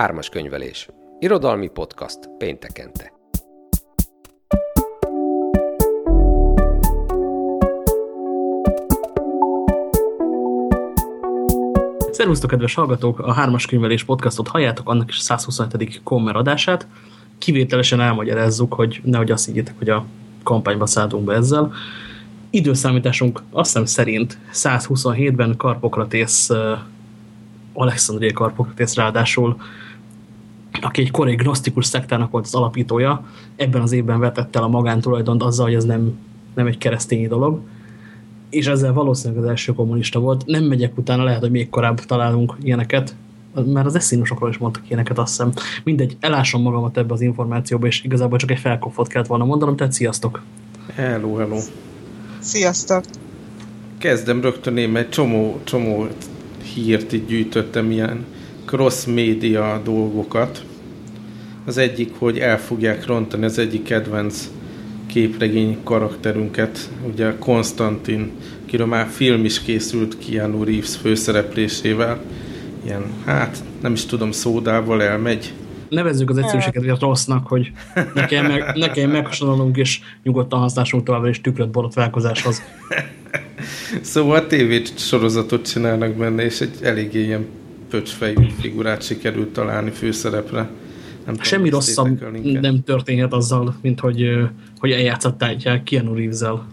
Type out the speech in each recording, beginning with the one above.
Ármas könyvelés. Irodalmi podcast péntekente. Szervusztok, kedves hallgatók! A Hármas könyvelés podcastot halljátok, annak is a 127. kommer adását. Kivételesen elmagyarázzuk, hogy nehogy azt higgyétek, hogy a kampányba szálltunk be ezzel. Időszámításunk azt hiszem szerint 127-ben Karpokratész, Alexandria Karpokratész ráadásul, aki egy korai gnosztikus szektának volt az alapítója, ebben az évben vetett el a magántulajdont azzal, hogy ez nem, nem egy keresztényi dolog és ezzel valószínűleg az első kommunista volt. Nem megyek utána, lehet, hogy még korábban találunk ilyeneket, mert az eszínosokról is mondtak ilyeneket, azt hiszem. Mindegy, elásom magamat ebbe az információba, és igazából csak egy felkofot kellett volna mondanom, tehát sziasztok! Hello, hello! Sziasztok! Kezdem rögtön én, mert csomó, csomó hírt így gyűjtöttem, ilyen cross-média dolgokat. Az egyik, hogy el fogják rontani az egyik kedvenc képregény karakterünket, ugye Konstantin, akiről már film is készült Keanu Reeves főszereplésével, ilyen, hát nem is tudom, szódával elmegy. Nevezzük az egyszerűséget hogy rossznak, hogy ne kelljen, meg, ne kelljen meghasonlulnunk, és nyugodtan használsunk továbbra is tükröt borotválkozáshoz. szóval a TV sorozatot csinálnak benne, és egy eléggé ilyen pöcsfejű figurát sikerült találni főszerepre. Nem Semmi rosszabb nem történhet azzal, mint hogy, hogy eljátszották Keanu Reeves-el.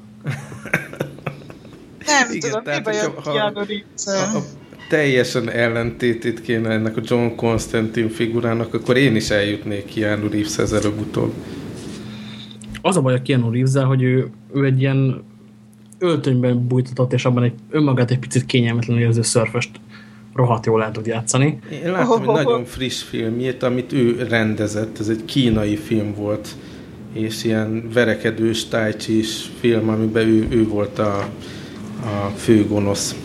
Nem Igen, tudom, mi baj a Keanu reeves teljesen ellentétét kéne ennek a John Constantine figurának, akkor én is eljutnék Keanu Reeves-hez előbb-utóbb. Az a baj a Keanu reeves hogy ő, ő egy ilyen öltönyben bújtatott, és abban egy önmagát egy picit kényelmetlenül érző szörföst rohadt jól el tud játszani. Én láttam egy nagyon friss filmjét, amit ő rendezett, ez egy kínai film volt, és ilyen verekedős, tájcsis film, amiben ő, ő volt a, a főgonosz.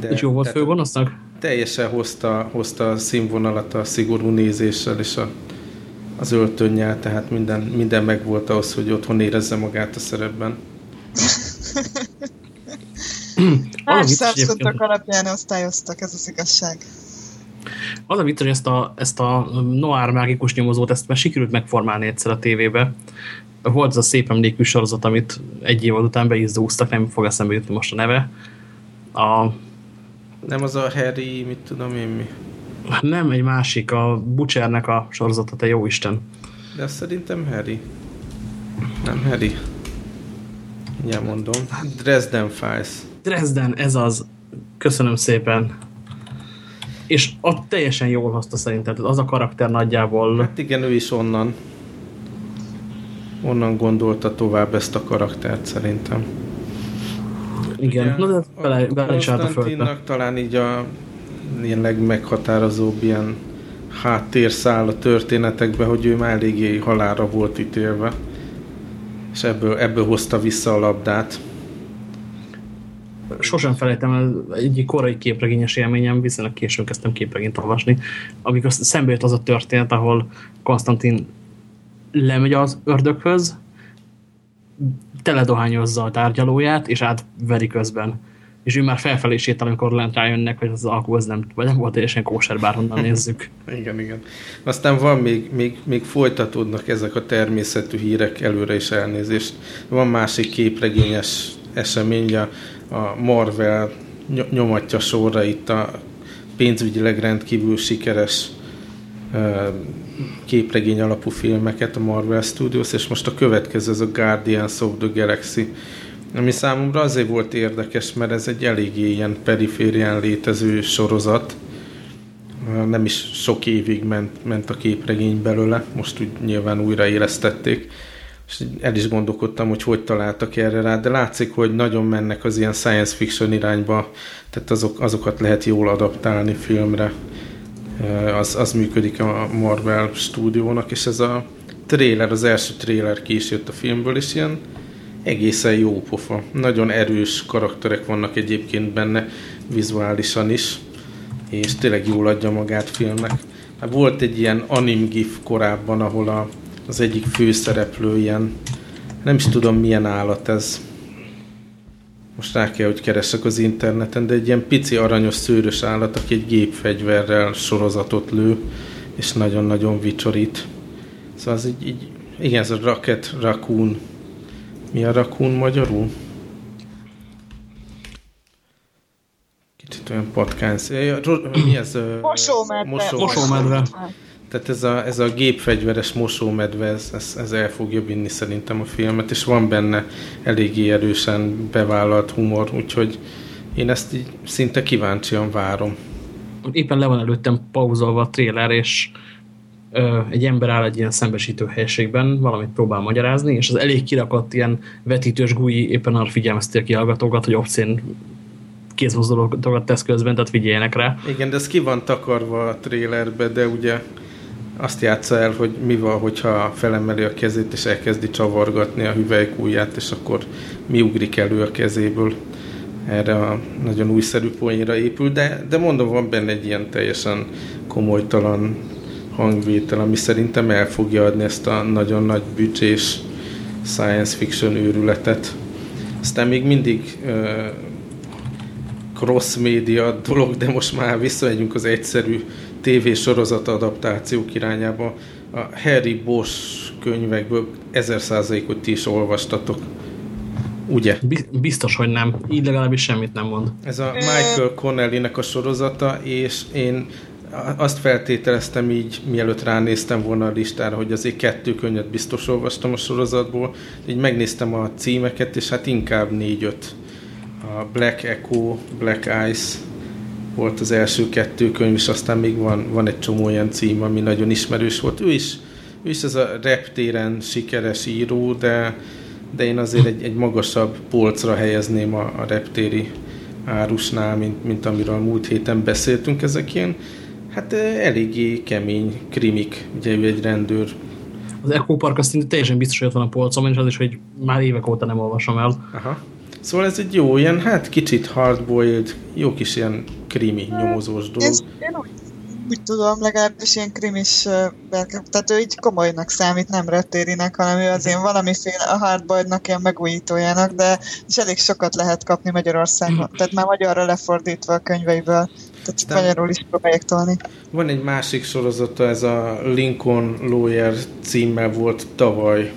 De, és jó volt főgonosznak? Teljesen hozta, hozta a színvonalat a szigorú nézéssel és a, az öltönnyel, tehát minden, minden megvolt ahhoz, hogy otthon érezze magát a szerepben. Más szemszontok alapján osztályoztak, ez az igazság. Az a vicc, hogy ezt a, ezt a noir mágikus nyomozót, ezt már sikerült megformálni egyszer a tévébe. Volt ez a szép emlékű sorozat, amit egy év után be is zúztak, nem fog eszembe jutni most a neve. A... Nem az a Harry, mit tudom én mi? Nem, egy másik, a Butchernek a sorozata, te jó Isten. De szerintem Harry. Nem Harry. Mindjárt mondom. Dresden Files. Dresden, ez az. Köszönöm szépen. És ott teljesen jól hozta szerintem. Az a karakter nagyjából... Hát igen, ő is onnan. Onnan gondolta tovább ezt a karaktert szerintem. Igen, Ugye, na de bele, bele is állt a földbe. talán így a ilyen legmeghatározóbb ilyen háttérszál a történetekbe, hogy ő már eléggé halára volt ítélve. És ebből, ebből hozta vissza a labdát sosem felejtem el egy korai képregényes élményem, viszonylag későn kezdtem képregényt olvasni, amikor szembe jött az a történet, ahol Konstantin lemegy az ördöghöz, teledohányozza a tárgyalóját, és átveri közben. És ő már felfelé sétál, amikor lent rájönnek, hogy az az nem, vagy nem volt teljesen kóser, bárhonnan nézzük. igen, igen. Aztán van még, még, még folytatódnak ezek a természetű hírek előre is elnézést. Van másik képregényes esemény, a a Marvel nyomatja sorra itt a pénzügyileg rendkívül sikeres képregény alapú filmeket a Marvel Studios, és most a következő az a Guardians of the Galaxy, ami számomra azért volt érdekes, mert ez egy eléggé ilyen periférián létező sorozat, nem is sok évig ment, ment a képregény belőle, most úgy nyilván újraélesztették, és el is gondolkodtam, hogy hogy találtak erre rá, de látszik, hogy nagyon mennek az ilyen science fiction irányba, tehát azok, azokat lehet jól adaptálni filmre. Az, az működik a Marvel stúdiónak, és ez a trailer, az első trailer ki is jött a filmből, és ilyen egészen jó pofa. Nagyon erős karakterek vannak egyébként benne, vizuálisan is, és tényleg jól adja magát filmnek. Volt egy ilyen anim gif korábban, ahol a az egyik főszereplő ilyen, nem is tudom milyen állat ez. most rá kell, hogy keresek az interneten, de egy ilyen pici aranyos szőrös állat, aki egy gépfegyverrel sorozatot lő, és nagyon-nagyon vicsorít. Szóval az így, így igen, ez a Rocket Raccoon. Mi a Raccoon magyarul? Kicsit olyan patkány. Mi ez? Mosómedve. Mosó, Mosómedve. Tehát ez a, ez a gépfegyveres mosómedve, ez, ez, ez el fogja vinni szerintem a filmet, és van benne eléggé erősen bevállalt humor, úgyhogy én ezt így szinte kíváncsian várom. Éppen le van előttem pauzolva a tréler, és ö, egy ember áll egy ilyen szembesítő helységben, valamit próbál magyarázni, és az elég kirakott ilyen vetítős gúji éppen arra figyelmeztél ki hallgatókat, hogy obszén kézmozdulatokat tesz közben, tehát figyeljenek rá. Igen, de ez ki van takarva a trélerbe, de ugye azt játsza el, hogy mi van, hogyha felemeli a kezét, és elkezdi csavargatni a hüvelykújját, és akkor mi ugrik elő a kezéből. Erre a nagyon újszerű poénra épül, de, de mondom, van benne egy ilyen teljesen komolytalan hangvétel, ami szerintem el fogja adni ezt a nagyon nagy bücsés science fiction őrületet. Aztán még mindig uh, cross-média dolog, de most már visszamegyünk az egyszerű tévésorozat adaptációk irányába. A Harry Bosch könyvekből ezer százalékot ti is olvastatok. Ugye? Biztos, hogy nem. Így legalábbis semmit nem mond. Ez a Michael Connelly-nek a sorozata, és én azt feltételeztem így, mielőtt ránéztem volna a listára, hogy azért kettő könyvet biztos olvastam a sorozatból, így megnéztem a címeket, és hát inkább négy-öt. A Black Echo, Black Ice, volt az első kettő könyv, és aztán még van, van egy csomó olyan cím, ami nagyon ismerős volt. Ő is, ő is ez a reptéren sikeres író, de, de én azért egy, egy magasabb polcra helyezném a, a reptéri árusnál, mint, mint amiről múlt héten beszéltünk. Ezek ilyen, hát eléggé kemény krimik, ugye ő egy rendőr. Az Echo Park azt teljesen biztos, hogy ott van a polcom, és az is, hogy már évek óta nem olvasom el. Aha. Szóval ez egy jó, ilyen, hát kicsit hardboiled, jó kis ilyen krimi, nyomozós dolog. Én, én úgy, úgy tudom, legalábbis ilyen krimis, tehát ő így komolynak számít, nem rettérinek, hanem ő az ilyen valamiféle a hardboiled-nak ilyen megújítójának, de is elég sokat lehet kapni Magyarországon. Tehát már magyarra lefordítva a könyveiből. Tehát de magyarul is próbálják tolni. Van egy másik sorozata, ez a Lincoln Lawyer címmel volt tavaly.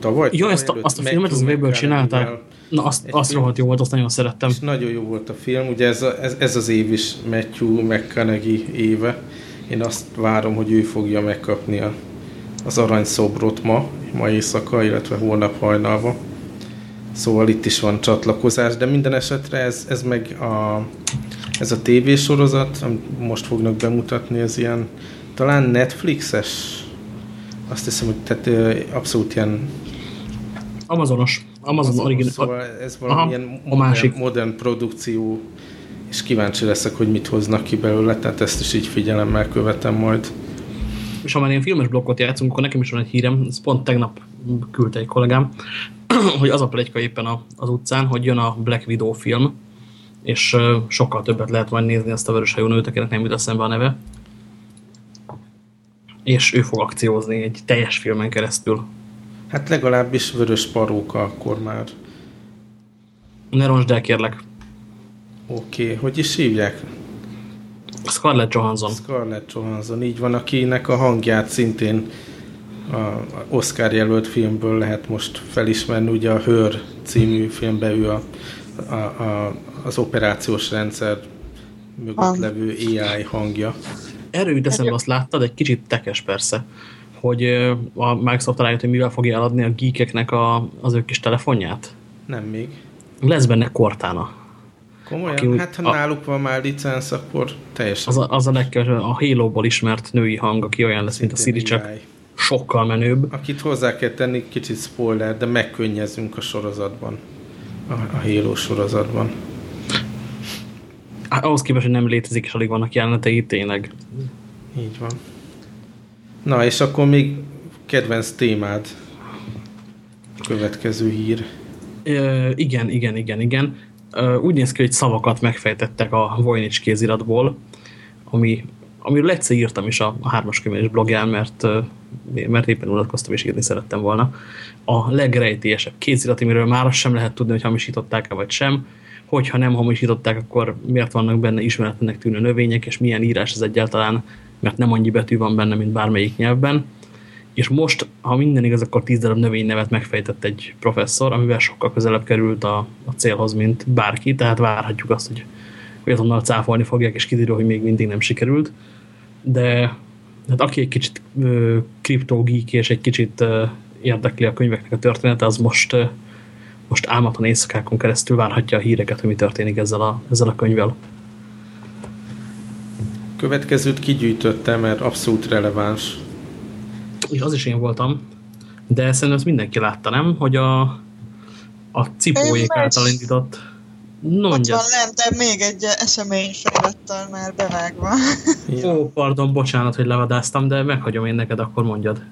Tavaly? Jó, ezt a, azt a filmet az miből csinálták? Na, azt, azt rohadt jó volt, azt nagyon szerettem. És nagyon jó volt a film, ugye ez, a, ez, ez az év is Matthew McConaughey éve. Én azt várom, hogy ő fogja megkapni a, az aranyszobrot ma, ma éjszaka, illetve holnap hajnalva. Szóval itt is van csatlakozás, de minden esetre ez, ez meg a, ez a tévésorozat, amit most fognak bemutatni, ez ilyen talán Netflixes, azt hiszem, hogy tehát abszolút ilyen Amazonos. Amazon Amazon. Szóval ez valamilyen Aha, modern, a másik. modern produkció, és kíváncsi leszek, hogy mit hoznak ki belőle, tehát ezt is így figyelemmel követem majd. És ha már ilyen filmes blokkot játszunk, akkor nekem is van egy hírem, ez pont tegnap küldte egy kollégám, hogy az a plegyka éppen az utcán, hogy jön a Black Widow film, és sokkal többet lehet majd nézni ezt a vöröshajú nőt, akinek nem jut eszembe a neve. És ő fog akciózni egy teljes filmen keresztül. Hát legalábbis vörös paróka akkor már. Ne ronsd el, kérlek. Oké, okay. hogy is hívják? Scarlett Johansson. Scarlett Johansson, így van, akinek a hangját szintén a Oscar jelölt filmből lehet most felismerni, ugye a Hör című filmben ő a, a, a, az operációs rendszer mögött levő AI hangja. Erről jut eszembe, azt láttad? Egy kicsit tekes persze hogy a Microsoft rájött, hogy mivel fogja eladni a geekeknek a, az ő kis telefonját? Nem még. Lesz benne Cortana. Komolyan? Aki, hát ha a, náluk van már licensz, akkor teljesen. Az a, az a legkevesebb, a Halo-ból ismert női hang, aki olyan lesz, mint a Siri, csak sokkal menőbb. Akit hozzá kell tenni, kicsit spoiler, de megkönnyezünk a sorozatban. A, a Halo sorozatban. Ahhoz képest, hogy nem létezik, és alig vannak jelenetei, tényleg. Így van. Na, és akkor még kedvenc témád. Következő hír. Ö, igen, igen, igen, igen. Ö, úgy néz ki, hogy szavakat megfejtettek a Voynich kéziratból, ami amiről egyszer írtam is a, a hármas könyvelés blogján, mert, mert éppen unatkoztam és írni szerettem volna. A legrejtélyesebb kézirat, amiről már sem lehet tudni, hogy hamisították-e vagy sem, hogyha nem hamisították, akkor miért vannak benne ismeretlenek tűnő növények, és milyen írás ez egyáltalán, mert nem annyi betű van benne, mint bármelyik nyelvben. És most, ha minden igaz, akkor tíz darab növénynevet megfejtett egy professzor, amivel sokkal közelebb került a, a célhoz, mint bárki, tehát várhatjuk azt, hogy, hogy azonnal cáfolni fogják, és kiderül, hogy még mindig nem sikerült. De hát aki egy kicsit kriptogík és egy kicsit ö, érdekli a könyveknek a története, az most, ö, most álmatlan éjszakákon keresztül várhatja a híreket, hogy mi történik ezzel a, ezzel a könyvvel. Következőt kigyűjtöttem, mert abszolút releváns. És az is én voltam, de szerintem ezt mindenki látta, nem? Hogy a, a cipóék által indított No, Ott van lent, de még egy esemény felirattal már bevágva. Ja. Ó, pardon, bocsánat, hogy levadáztam, de meghagyom én neked, akkor mondjad.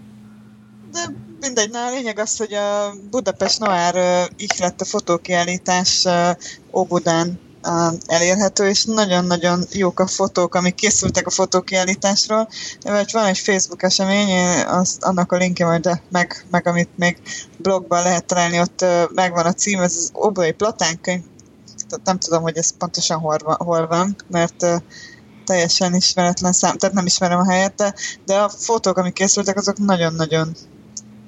De mindegy, na a lényeg az, hogy a Budapest Noir uh, lett a fotókiállítás uh, Óbudán uh, elérhető, és nagyon-nagyon jók a fotók, amik készültek a fotókiállításról. Vagy van egy Facebook esemény, azt, annak a linkje majd meg, meg amit még blogban lehet találni, ott uh, megvan a cím, ez az Óbudai Platánkönyv nem tudom, hogy ez pontosan hol van, hol van mert uh, teljesen ismeretlen szám, tehát nem ismerem a helyet, de, de a fotók, amik készültek, azok nagyon-nagyon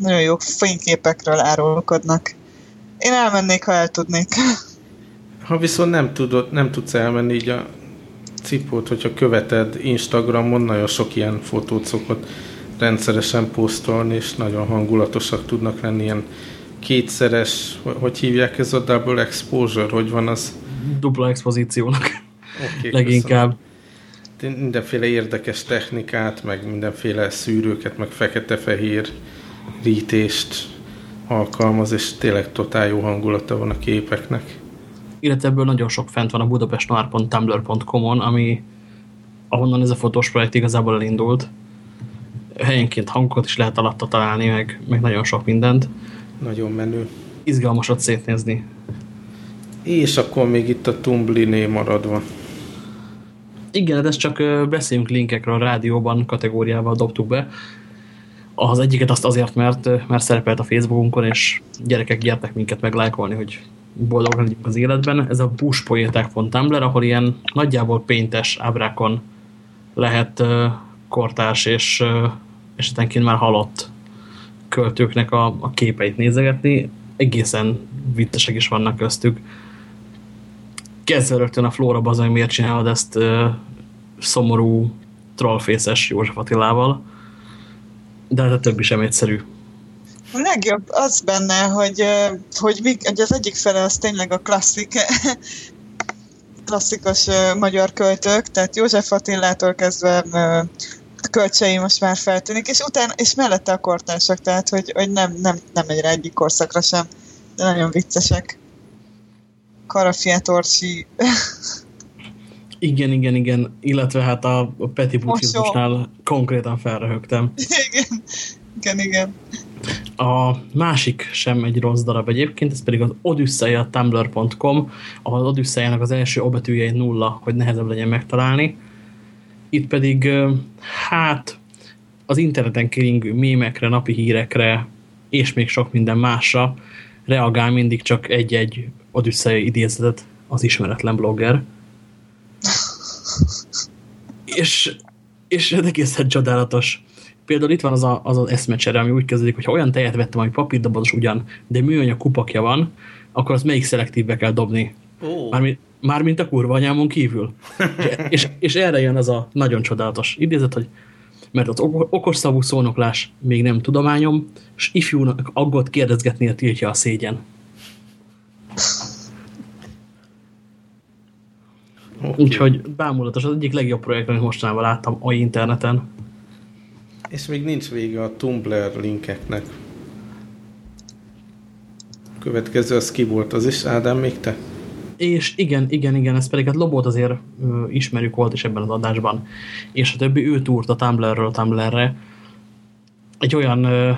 nagyon jó fényképekről árulkodnak. Én elmennék, ha el tudnék. Ha viszont nem, tudod, nem tudsz elmenni így a cipót, hogyha követed Instagramon, nagyon sok ilyen fotót szokott rendszeresen posztolni, és nagyon hangulatosak tudnak lenni ilyen kétszeres, hogy hívják ez a double exposure, hogy van az? Dupla expozíciónak. Okay, Leginkább. Köszönöm. Mindenféle érdekes technikát, meg mindenféle szűrőket, meg fekete-fehér rítést alkalmaz, és tényleg totál jó hangulata van a képeknek. Illetve ebből nagyon sok fent van a budapestnoir.tumblr.com-on, ami ahonnan ez a fotós projekt igazából elindult. Helyenként hangokat is lehet alatta találni, meg, meg nagyon sok mindent. Nagyon menő. Izgalmasat szétnézni. És akkor még itt a Tumbliné maradva. Igen, de ezt csak beszéljünk linkekről a rádióban kategóriával dobtuk be. Az egyiket azt azért, mert, mert szerepelt a Facebookunkon, és gyerekek gyertek minket meglájkolni, hogy boldog legyünk az életben. Ez a bushpoeták.tumblr, ahol ilyen nagyjából péntes ábrákon lehet kortárs és esetenként már halott költőknek a, a képeit nézegetni, egészen vittesek is vannak köztük. Kezdve rögtön a Flóra bazony, miért csinálod ezt szomorú, trollfészes József Attilával, de hát a többi sem egyszerű. A legjobb az benne, hogy, hogy, hogy az egyik fele az tényleg a klasszik, klasszikus magyar költők, tehát József Attilától kezdve kölcsei most már feltűnik, és utána, és mellette a kortársak, tehát hogy, hogy nem, nem, nem megy rá egyik korszakra sem, de nagyon viccesek. Karafiát Orsi. Igen, igen, igen, illetve hát a, a Peti bucsizmusnál konkrétan felröhögtem. Igen, igen, igen. A másik sem egy rossz darab egyébként, ez pedig az odüsszeia.tumblr.com, ahol az Odüsszejának az első obetűje egy nulla, hogy nehezebb legyen megtalálni itt pedig hát az interneten keringő mémekre, napi hírekre és még sok minden másra reagál mindig csak egy-egy odüsszei idézetet az ismeretlen blogger. És, és ez egészen csodálatos. Például itt van az a, az, az eszmecsere, ami úgy kezdődik, hogy ha olyan tejet vettem, ami papírdobozos ugyan, de műanyag kupakja van, akkor az melyik szelektívbe kell dobni. Oh. Mármint, Mármint a kurva anyámon kívül. és, és, és erre jön az a nagyon csodálatos idézet, hogy mert az okos szavú szónoklás még nem tudományom, és ifjúnak aggot kérdezgetni tiltja a szégyen. Okay. Úgyhogy bámulatos, az egyik legjobb projekt, amit mostanában láttam a interneten. És még nincs vége a Tumblr linkeknek. Következő az ki volt, az is Ádám még te? És igen, igen, igen, ez pedig hát Lobot azért ö, ismerjük volt is ebben az adásban. És a többi ő túrt a Tumblr-ről Tumblr-re. Egy olyan ö,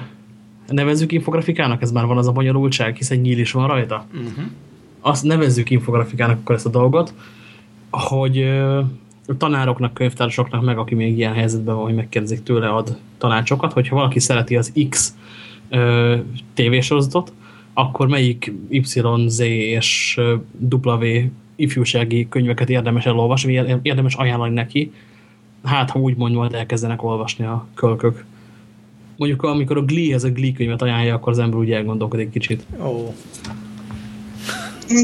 nevezzük infografikának, ez már van az a bonyolultság, hiszen nyíl is van rajta. Uh mhm. -huh. Azt nevezzük infografikának akkor ezt a dolgot, hogy a tanároknak, könyvtárosoknak meg, aki még ilyen helyzetben van, hogy megkérdezik tőle, ad tanácsokat, hogyha valaki szereti az X ö, tévésorozatot, akkor melyik Y, Z és W ifjúsági könyveket érdemes elolvasni, érdemes ajánlani neki, hát ha úgy mondja, majd elkezdenek olvasni a kölkök. Mondjuk amikor a Glee, ez a Glee könyvet ajánlja, akkor az ember úgy elgondolkodik kicsit. Oh.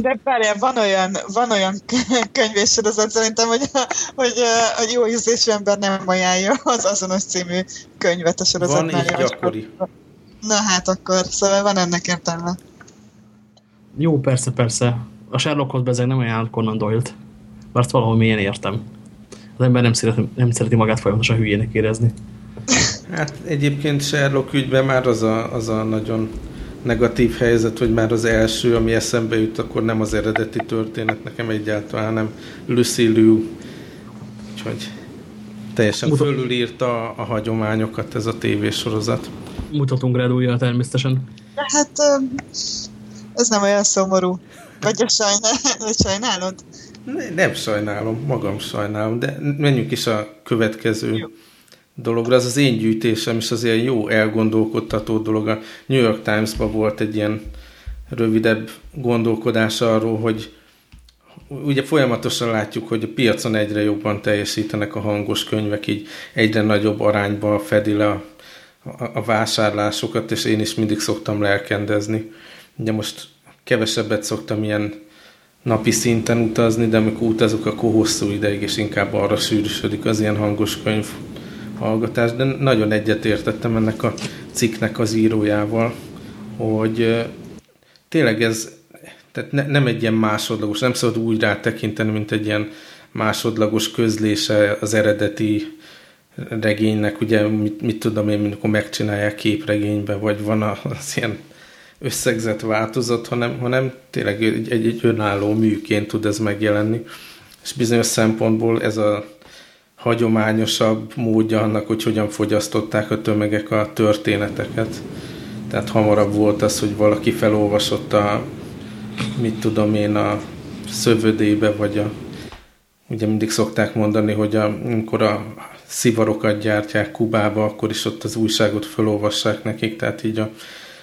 De várjál, van olyan, van olyan könyvéssorozat szerintem, hogy, hogy a jó ízlésű ember nem ajánlja az azonos című könyvet a sorozatnál. Van és gyakori. Na hát akkor, szóval van ennek értelme. Jó, persze, persze. A Sherlockhoz bezeg nem ajánlott Conan Doyle-t. Mert valahol mélyen értem. Az ember nem szereti, nem szereti magát folyamatosan hülyének érezni. Hát egyébként Sherlock ügyben már az a, az a nagyon negatív helyzet, hogy már az első, ami eszembe jut, akkor nem az eredeti történet, nekem egyáltalán, hanem Lucy Liu. Úgyhogy teljesen Mutat... fölülírta a, a hagyományokat ez a tévésorozat. Mutatunk rád újra természetesen. Hát ez nem olyan szomorú. Vagy a sajnál, vagy sajnálod? Ne, nem sajnálom, magam sajnálom, de menjünk is a következő Jó dologra. Ez az én gyűjtésem is az ilyen jó elgondolkodtató dolog. A New York Times-ban volt egy ilyen rövidebb gondolkodás arról, hogy ugye folyamatosan látjuk, hogy a piacon egyre jobban teljesítenek a hangos könyvek, így egyre nagyobb arányban fedi le a, a, a vásárlásokat, és én is mindig szoktam lelkendezni. Ugye most kevesebbet szoktam ilyen napi szinten utazni, de amikor utazok, akkor hosszú ideig, és inkább arra sűrűsödik az ilyen hangos könyv hallgatás, de nagyon egyetértettem ennek a cikknek az írójával, hogy tényleg ez tehát ne, nem egy ilyen másodlagos, nem szabad úgy rá tekinteni, mint egy ilyen másodlagos közlése az eredeti regénynek, ugye mit, mit tudom én, amikor megcsinálják képregénybe, vagy van az ilyen összegzett változat, hanem, hanem tényleg egy, egy, egy önálló műként tud ez megjelenni. És bizonyos szempontból ez a hagyományosabb módja annak, hogy hogyan fogyasztották a tömegek a történeteket. Tehát hamarabb volt az, hogy valaki felolvasott a, mit tudom én, a szövödébe, vagy a, ugye mindig szokták mondani, hogy a, amikor a szivarokat gyártják Kubába, akkor is ott az újságot felolvassák nekik, tehát így a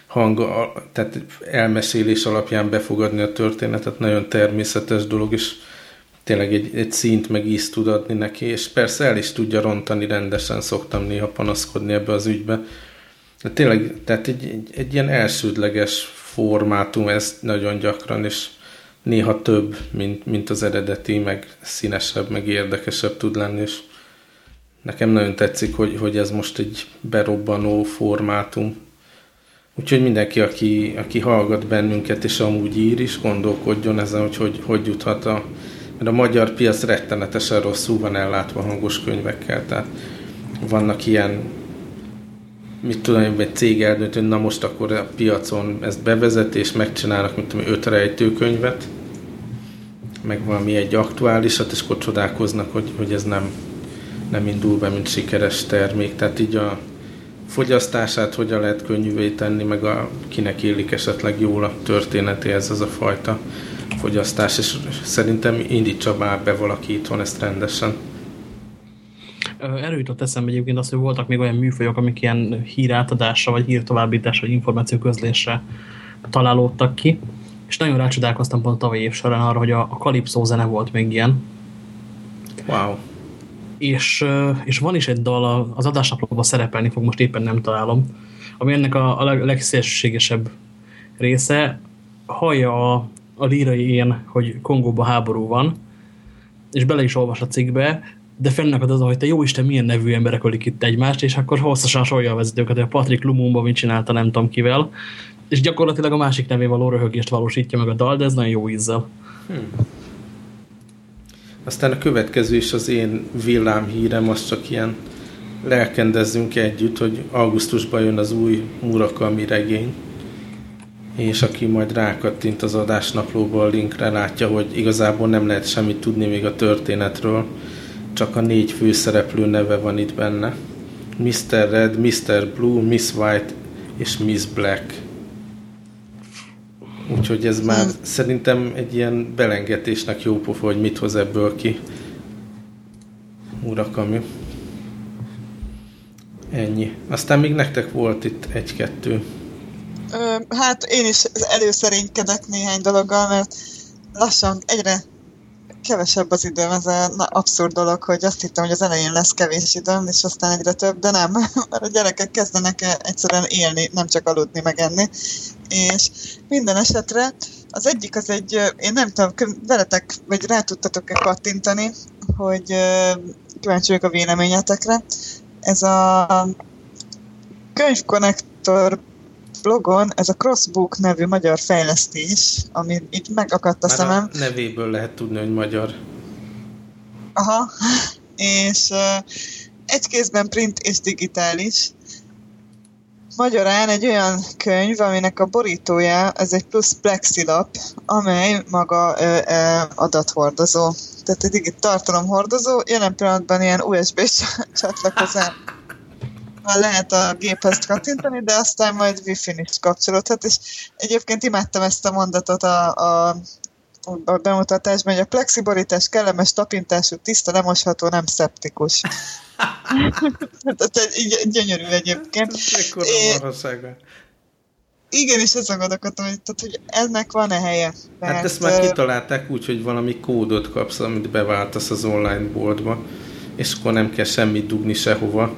hang, a, tehát elmesélés alapján befogadni a történetet nagyon természetes dolog, és tényleg egy, egy színt meg ízt tud adni neki, és persze el is tudja rontani rendesen, szoktam néha panaszkodni ebbe az ügybe. De tényleg, tehát egy, egy, egy ilyen elsődleges formátum ez nagyon gyakran, és néha több, mint, mint az eredeti, meg színesebb, meg érdekesebb tud lenni, és nekem nagyon tetszik, hogy, hogy ez most egy berobbanó formátum. Úgyhogy mindenki, aki, aki hallgat bennünket, és amúgy ír is, gondolkodjon ezen, hogy hogy, hogy juthat a mert a magyar piac rettenetesen rosszul van ellátva hangos könyvekkel, tehát vannak ilyen mit tudom én, egy cég eldönt, hogy na most akkor a piacon ezt bevezet, és megcsinálnak, mint tudom, öt rejtőkönyvet, meg valami egy aktuálisat, és akkor csodálkoznak, hogy, hogy ez nem, nem indul be, mint sikeres termék. Tehát így a fogyasztását hogyan lehet könnyűvé tenni, meg a, kinek élik esetleg jól a történetéhez ez a fajta fogyasztás, és szerintem indítsa már be valaki itthon ezt rendesen. Erről jutott eszembe egyébként az, hogy voltak még olyan műfajok, amik ilyen hírátadásra, vagy hírtovábbításra, vagy információközlésre találódtak ki, és nagyon rácsodálkoztam pont a tavalyi év során arra, hogy a, a Calypso zene volt még ilyen. Wow. És, és van is egy dal, az adásnaplóban szerepelni fog, most éppen nem találom, ami ennek a, a legszélsőségesebb része, hallja a, a lírai én, hogy Kongóban háború van, és bele is olvas a cikkbe, de fennakad az, hogy te jó Isten, milyen nevű emberek ölik itt egymást, és akkor hosszasan sorja a vezetőket, hogy a Patrick Lumumba mit csinálta, nem tudom kivel, és gyakorlatilag a másik nevével való röhögést valósítja meg a dal, de ez nagyon jó ízzel. Hmm. Aztán a következő is az én villámhírem, az csak ilyen lelkendezzünk együtt, hogy augusztusban jön az új Murakami regény, és aki majd rákattint az adásnaplóból a linkre, látja, hogy igazából nem lehet semmit tudni még a történetről, csak a négy főszereplő neve van itt benne. Mr. Red, Mr. Blue, Miss White és Miss Black. Úgyhogy ez már hmm. szerintem egy ilyen belengetésnek jó pofa, hogy mit hoz ebből ki. Murakami. Ennyi. Aztán még nektek volt itt egy-kettő. Hát én is előszerénykedek néhány dologgal, mert lassan egyre kevesebb az időm, ez a abszurd dolog, hogy azt hittem, hogy az elején lesz kevés időm, és aztán egyre több, de nem, mert a gyerekek kezdenek egyszerűen élni, nem csak aludni, meg enni. És minden esetre az egyik az egy, én nem tudom, veletek, vagy rá tudtatok-e kattintani, hogy kíváncsi a véleményetekre. Ez a könyvkonnektor blogon ez a Crossbook nevű magyar fejlesztés, ami így megakadt a Már szemem. A nevéből lehet tudni, hogy magyar. Aha, és uh, egy kézben print és digitális. Magyarán egy olyan könyv, aminek a borítója, ez egy plusz plexilap, amely maga uh, uh, adathordozó. Tehát egy tartalomhordozó, jelen pillanatban ilyen USB csatlakozás lehet a géphez kattintani, de aztán majd Wi-Fi-n is kapcsolódhat, és egyébként imádtam ezt a mondatot a, a a bemutatásban, hogy a plexiborítás kellemes tapintású, tiszta, lemosható, nem szeptikus. Tehát így gyönyörű egyébként. Igen, és ezen gondolkodtam, hogy, tehát, hogy ennek van-e helye. Mert, hát ezt már kitalálták úgy, hogy valami kódot kapsz, amit beváltasz az online boltba, és akkor nem kell semmit dugni sehova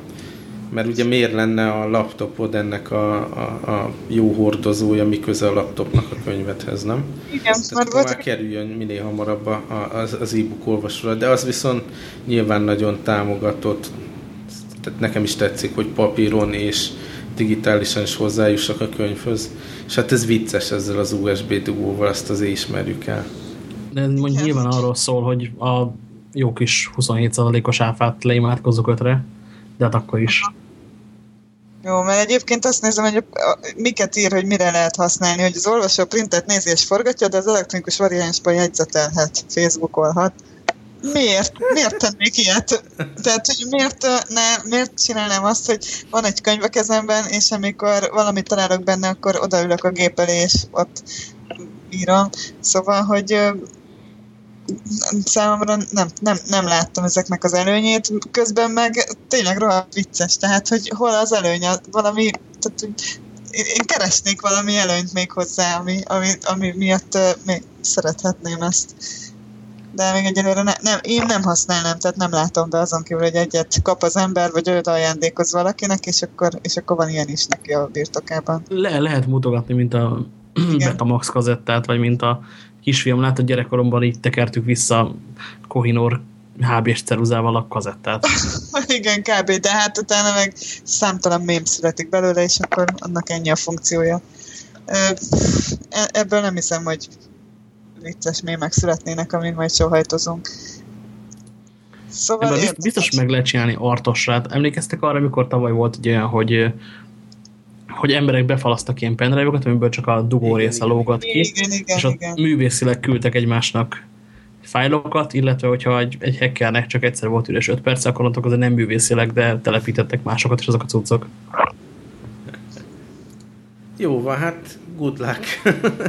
mert ugye miért lenne a laptopod ennek a, a, a jó hordozója, miközben a laptopnak a könyvethez, nem? Igen, Tehát már kerüljön minél hamarabb a, a, az, az e-book olvasóra, de az viszont nyilván nagyon támogatott, tehát nekem is tetszik, hogy papíron és digitálisan is hozzájussak a könyvhöz. És hát ez vicces ezzel az USB dugóval, azt az ismerjük el. De mondjuk nyilván arról szól, hogy a jó kis 27%-os áfát leimádkozok ötre, de hát akkor is. Jó, mert egyébként azt nézem, hogy miket ír, hogy mire lehet használni, hogy az olvasó printet nézi és forgatja, de az elektronikus variánsban jegyzetelhet, Facebookolhat. Miért? Miért tennék ilyet? Tehát, hogy miért, ne, miért csinálnám azt, hogy van egy könyv a kezemben, és amikor valamit találok benne, akkor odaülök a gép elé, és ott írom. Szóval, hogy számomra nem, nem, nem láttam ezeknek az előnyét, közben meg tényleg rohadt vicces, tehát hogy hol az előnye, valami, tehát hogy én keresnék valami előnyt még hozzá, ami, ami, ami miatt uh, még szerethetném ezt. De még egyelőre ne, nem, én nem használnám, tehát nem látom be azon kívül, hogy egyet kap az ember, vagy őt ajándékoz valakinek, és akkor, és akkor van ilyen is neki a birtokában. Le, lehet mutogatni, mint a Betamax kazettát, vagy mint a kisfiam látott gyerekkoromban így tekertük vissza Kohinor HB-s ceruzával a kazettát. Igen, kb. De hát utána meg számtalan mém születik belőle, és akkor annak ennyi a funkciója. E, ebből nem hiszem, hogy vicces mémek születnének, amin majd sohajtozunk. Szóval biztos, biztos meg lehet csinálni artosrát. Emlékeztek arra, amikor tavaly volt egy olyan, hogy hogy emberek befalasztak ilyen pendrive-okat, amiből csak a dugó része lógott ki, igen, igen, és ott igen. művészileg küldtek egymásnak fájlokat, illetve hogyha egy, egy hackernek csak egyszer volt üres 5 perc, akkor az nem művészileg, de telepítettek másokat, és azok a cuccok. Jó van, hát good luck.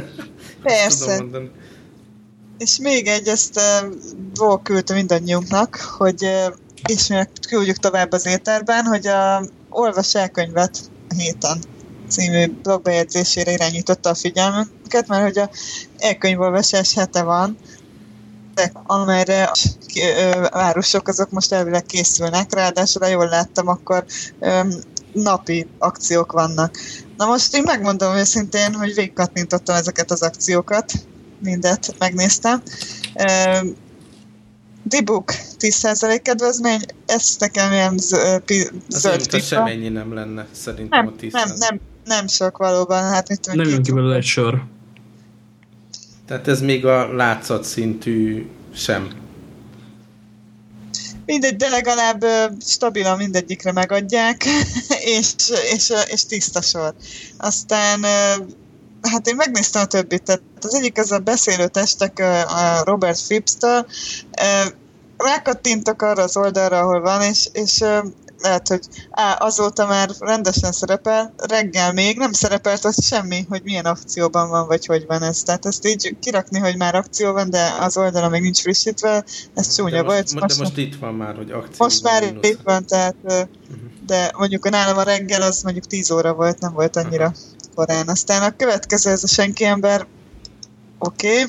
Persze. És még egy, ezt uh, küldte mindannyiunknak, hogy uh, ismét küldjük tovább az éterben, hogy a olvas elkönyvet a héten című blogbejegyzésére irányította a figyelmünket, mert hogy a elkönyvolvasás hete van, amelyre városok azok most elvileg készülnek, ráadásul, ha jól láttam, akkor napi akciók vannak. Na most én megmondom őszintén, hogy végigkattintottam ezeket az akciókat, mindet megnéztem. D-Book 10% kedvezmény, ez nekem ilyen zöld pipa. semennyi nem lenne, szerintem nem, a 10 nem, nem, nem sok valóban. Hát mit nem jön ki belőle egy sor. Tehát ez még a látszat szintű sem. Mindegy, de legalább stabilan mindegyikre megadják, és, és, és tiszta sor. Aztán hát én megnéztem a többit, tehát az egyik az a beszélő testek a Robert Phipps-től, rákattintok arra az oldalra, ahol van, és, és lehet, hogy á, azóta már rendesen szerepel, reggel még nem szerepelt az semmi, hogy milyen akcióban van, vagy hogy van ez. Tehát ezt így kirakni, hogy már akció van, de az oldala még nincs frissítve, ez csúnya volt. Most, de most itt van már, hogy akció. Most már mínusz. itt van, tehát uh-huh. de mondjuk a nálam a reggel az mondjuk 10 óra volt, nem volt annyira uh-huh. korán. Aztán a következő, ez a senki ember, oké, okay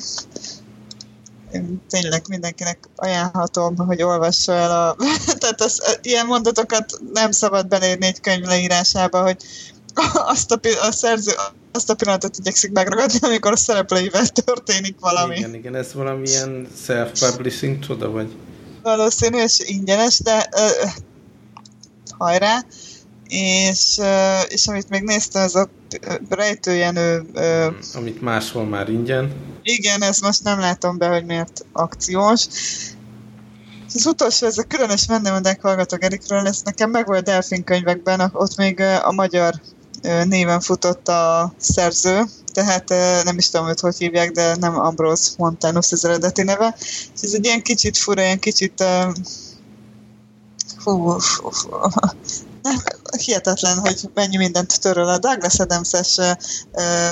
én tényleg mindenkinek ajánlhatom, hogy olvassa el a... Tehát az, ilyen mondatokat nem szabad belérni egy könyv leírásába, hogy azt a, a szerző azt a pillanatot igyekszik megragadni, amikor a szereplőivel történik valami. Igen, igen, ez valamilyen self-publishing csoda, vagy? Valószínű, és ingyenes, de uh, hajrá és, és amit még néztem, ez a rejtőjenő... Amit máshol már ingyen. Igen, ez most nem látom be, hogy miért akciós. És az utolsó, ez a különös vendemondák hallgatok Erikről, ez nekem meg volt Delfin könyvekben, ott még a magyar néven futott a szerző, tehát nem is tudom, hogy hogy hívják, de nem Ambrose Montanus az eredeti neve. És ez egy ilyen kicsit fura, ilyen kicsit fú, fú, fú, hihetetlen, hogy mennyi mindent töröl a Douglas Adams-es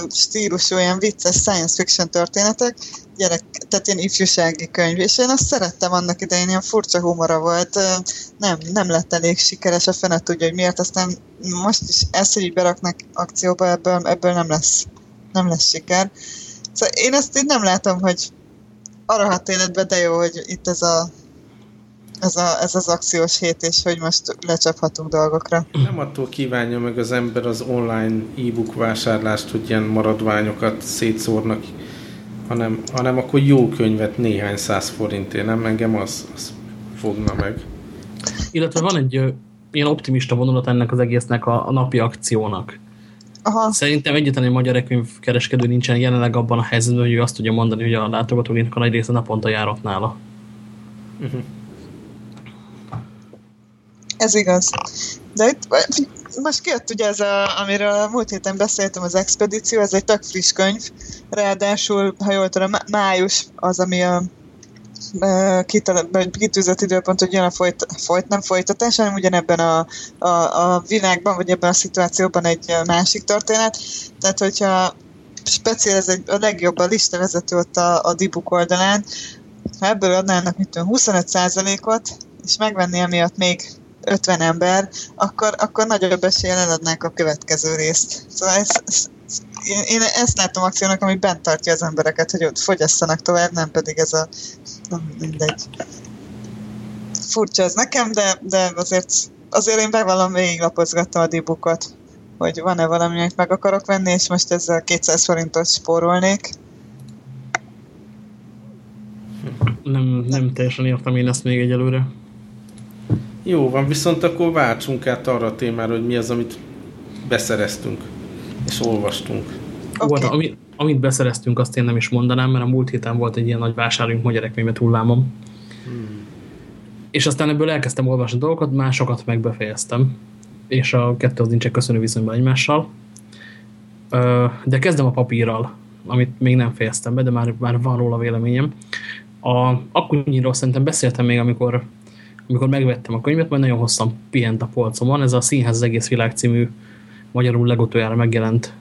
stílusú, olyan vicces science fiction történetek, gyerek, tehát ilyen ifjúsági könyv, és én azt szerettem annak idején, ilyen furcsa humora volt, nem, nem lett elég sikeres, a fene tudja, hogy miért, aztán most is ezt, hogy beraknak akcióba, ebből, ebből nem lesz, nem lesz siker. Szóval én ezt így nem látom, hogy arra hat életbe, de jó, hogy itt ez a ez, a, ez az akciós hét, és hogy most lecsaphatunk dolgokra. Nem attól kívánja meg az ember az online e-book vásárlást, hogy ilyen maradványokat szétszórnak, hanem, hanem akkor jó könyvet néhány száz forintért, nem engem az, az fogna meg. Illetve van egy ilyen optimista vonulat ennek az egésznek a, a napi akciónak. Aha. Szerintem egyetlen egy magyar kereskedő nincsen jelenleg abban a helyzetben, hogy ő azt tudja mondani, hogy a látogatóinknak a nagy része naponta járott nála. Uh -huh. Ez igaz. De itt most kijött ugye ez, a, amiről múlt héten beszéltem, az expedíció, ez egy tök friss könyv, ráadásul, ha jól tudom, május az, ami a kitűzött időpont, hogy jön a folyt, folyt, nem folytatás, hanem ugyanebben a, a, a világban, vagy ebben a szituációban egy másik történet. Tehát, hogyha speciál ez egy, a legjobb a listavezető ott a, a Dibuk oldalán, ha ebből adnának mit tudom, 25%-ot, és megvenni emiatt még 50 ember, akkor, akkor nagyobb esélyen eladnák a következő részt. Szóval ez, ez, én, én ezt látom akciónak, ami bent tartja az embereket, hogy ott fogyasszanak tovább, nem pedig ez a... Nem, mindegy. Furcsa ez nekem, de, de azért, azért én bevallom, végiglapozgattam a dibukot, hogy van-e valami, amit meg akarok venni, és most ezzel 200 forintot spórolnék. Nem, nem teljesen értem én ezt még egyelőre. Jó van, viszont akkor váltsunk át arra a témára, hogy mi az, amit beszereztünk és olvastunk. Okay. Volt, amit, amit beszereztünk, azt én nem is mondanám, mert a múlt héten volt egy ilyen nagy vásárunk magyar ekmémet hullámom. Hmm. És aztán ebből elkezdtem olvasni dolgokat, másokat meg befejeztem. És a kettő az nincs köszönő viszonyban egymással. De kezdem a papírral, amit még nem fejeztem be, de már, már van róla véleményem. A, akkor szerintem beszéltem még, amikor amikor megvettem a könyvet, majd nagyon hosszan pihent a polcomon. Ez a Színház az egész világ című magyarul legutoljára megjelent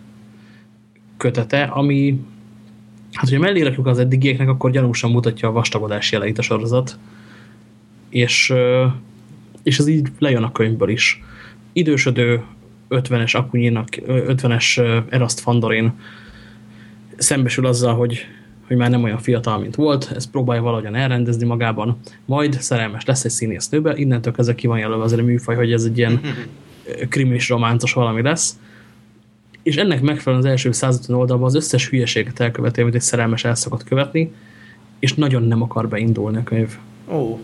kötete, ami hát hogyha mellé rakjuk az eddigieknek, akkor gyanúsan mutatja a vastagodás jeleit a sorozat. És, és ez így lejön a könyvből is. Idősödő 50-es Akunyinak, 50-es Eraszt Fandorin szembesül azzal, hogy hogy már nem olyan fiatal, mint volt, ezt próbálja valahogyan elrendezni magában, majd szerelmes lesz egy színésznőbe, innentől kezdve ki van jelölve azért a műfaj, hogy ez egy ilyen krimis románcos valami lesz, és ennek megfelelően az első 150 oldalban az összes hülyeséget elköveti, amit egy szerelmes el szokott követni, és nagyon nem akar beindulni a könyv. Ó. Oh.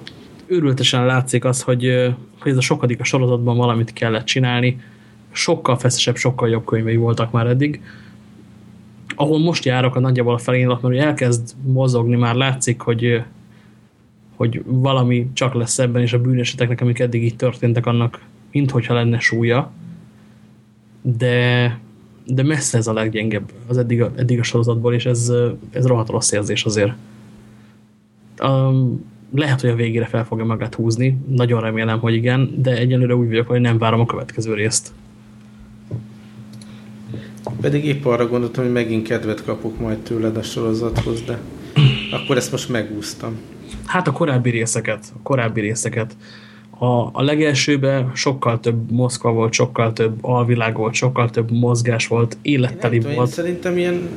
Őrültesen látszik az, hogy, hogy ez a sokadik a sorozatban valamit kellett csinálni, sokkal feszesebb, sokkal jobb könyvei voltak már eddig, ahol most járok a nagyjából a felén, mert elkezd mozogni, már látszik, hogy, hogy valami csak lesz ebben, és a bűneseteknek, amik eddig így történtek, annak minthogyha lenne súlya, de, de messze ez a leggyengebb az eddig a, eddig a sorozatból, és ez, ez rohadt rossz érzés azért. Um, lehet, hogy a végére fel fogja magát húzni, nagyon remélem, hogy igen, de egyelőre úgy vagyok, hogy nem várom a következő részt. Pedig épp arra gondoltam, hogy megint kedvet kapok majd tőled a sorozathoz, de akkor ezt most megúsztam. Hát a korábbi részeket, a korábbi részeket. A, a legelsőben sokkal több Moszkva volt, sokkal több alvilág volt, sokkal több mozgás volt, életteli volt. Én szerintem ilyen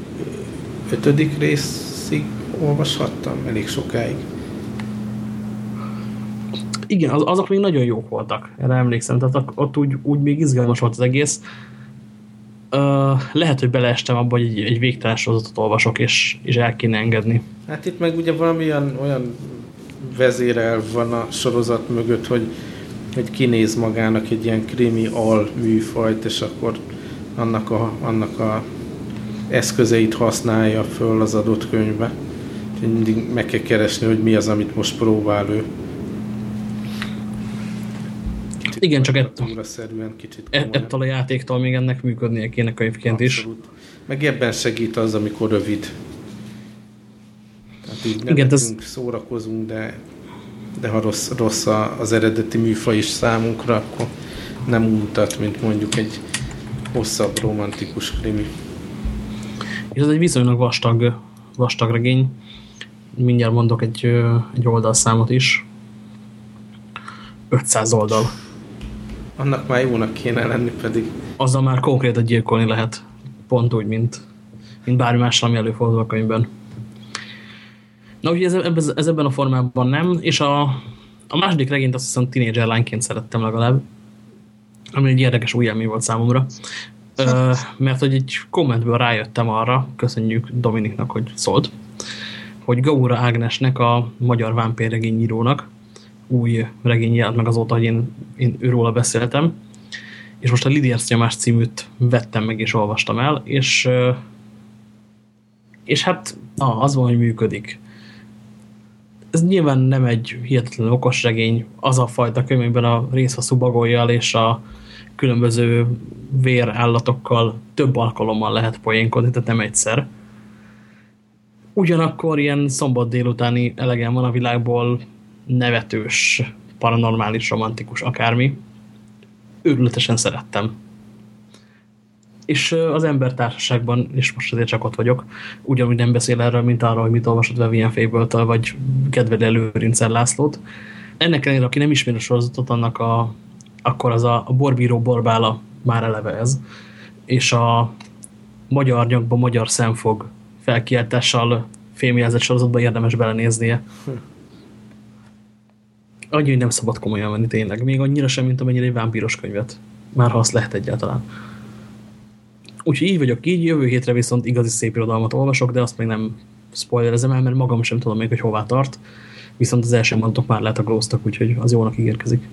ötödik részig olvashattam elég sokáig. Igen, az, azok még nagyon jók voltak, erre emlékszem, tehát ott úgy, úgy még izgalmas volt az egész. Uh, lehet, hogy beleestem abba, hogy egy, egy végtelen sorozatot olvasok, és, és el kéne engedni. Hát itt meg ugye valami olyan, vezérel van a sorozat mögött, hogy, hogy kinéz magának egy ilyen krimi al műfajt, és akkor annak a, annak a eszközeit használja föl az adott könyvbe. Mindig meg kell keresni, hogy mi az, amit most próbál ő. Igen, csak ettől, kicsit e- ettől a játéktól még ennek működnie kéne könyvként Abszolút. is. Meg ebben segít az, amikor rövid. Tehát így Igen, ez... szórakozunk, de, de ha rossz, rossz az eredeti műfaj is számunkra, akkor nem mutat, mint mondjuk egy hosszabb romantikus krimi. És ez egy viszonylag vastag, vastag regény. Mindjárt mondok egy, egy oldalszámot is. 500 oldal. Annak már jónak kéne lenni pedig. Azzal már konkrétan gyilkolni lehet. Pont úgy, mint, mint bármi más, ami előfordul a könyvben. Na, ugye ez, ez, ez ebben a formában nem, és a, a második regényt azt hiszem tínédzser lányként szerettem legalább, ami egy érdekes új élmény volt számomra. Ö, mert hogy egy kommentből rájöttem arra, köszönjük Dominiknak, hogy szólt, hogy Gaura Ágnesnek, a magyar vámpérregényírónak új regény jelent meg azóta, hogy én, én őróla beszéltem, és most a Lidiersz nyomás címűt vettem meg és olvastam el, és, és hát na, az van, hogy működik. Ez nyilván nem egy hihetetlen okos regény, az a fajta könyvben a részfaszú bagolyjal és a különböző vérállatokkal több alkalommal lehet poénkodni, tehát nem egyszer. Ugyanakkor ilyen szombat délutáni elegem van a világból, nevetős, paranormális, romantikus, akármi. Őrületesen szerettem. És az embertársaságban, és most azért csak ott vagyok, ugyanúgy nem beszél erről, mint arról, hogy mit olvasott Vevien Fable-től, vagy kedved előrincsel Lászlót. Ennek ellenére, aki nem ismeri a sorozatot, annak a, akkor az a, a borbíró borbála már eleve ez. És a magyar nyakba magyar szemfog felkiáltással fémjelzett sorozatban érdemes belenéznie. Hm annyi, hogy nem szabad komolyan venni tényleg. Még annyira sem, mint amennyire egy vámpíros könyvet. Már ha azt lehet egyáltalán. Úgyhogy így vagyok így, jövő hétre viszont igazi szép irodalmat olvasok, de azt még nem spoilerezem el, mert magam sem tudom még, hogy hová tart. Viszont az első mondatok már letaglóztak, úgyhogy az jónak ígérkezik.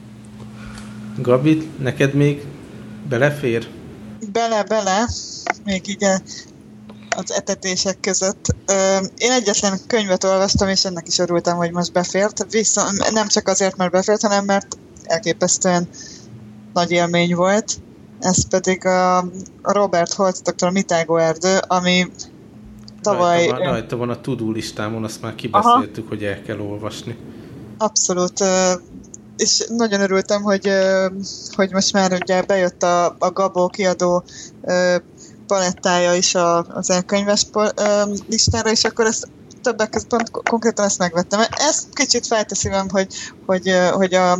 Gabi, neked még belefér? Bele, bele. Még így az etetések között. Én egyetlen könyvet olvastam, és ennek is örültem, hogy most befért. Viszont nem csak azért, mert befért, hanem mert elképesztően nagy élmény volt. Ez pedig a Robert Holtzdoktól a Mitágó erdő, ami tavaly... Rajta van, rajta van a tudó listámon, azt már kibeszéltük, Aha. hogy el kell olvasni. Abszolút. És nagyon örültem, hogy, hogy most már ugye bejött a, a Gabó kiadó palettája is a, az elkönyves listára, és akkor ezt többek között pont konkrétan ezt megvettem. Ez kicsit fájt a hogy, hogy, hogy a